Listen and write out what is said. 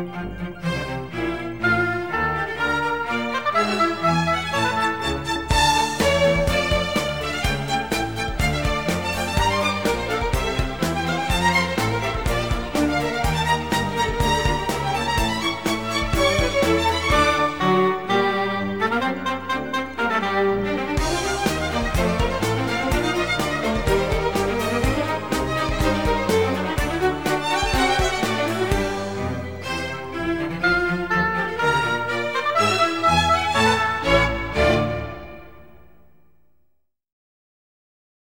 Música